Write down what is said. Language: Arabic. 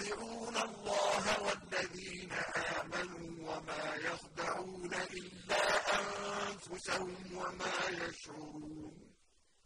يُخَادِعُونَ اللَّهَ وَالَّذِينَ آمَنُوا وَمَا يَخْدَعُونَ إِلَّا أَنفُسَهُمْ وَمَا يَشْعُرُونَ